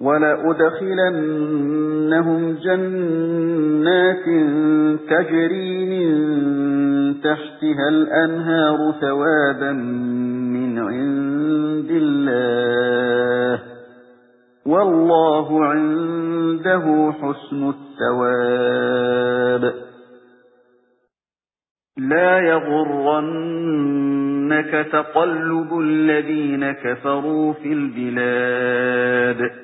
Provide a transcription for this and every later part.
ولأدخلنهم جنات تجري من تحتها الأنهار ثوابا من عند الله والله عنده حسن الثواب. لا يغرنك تقلب الذين كفروا في البلاد.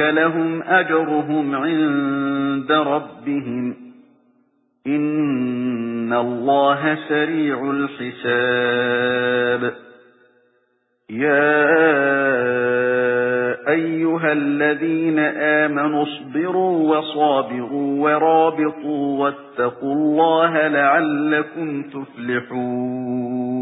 لهم أجرهم عند ربهم. إن الله سريع الحساب. يا أيها الذين آمنوا اصبروا وصابروا ورابطوا واتقوا الله لعلكم تفلحون.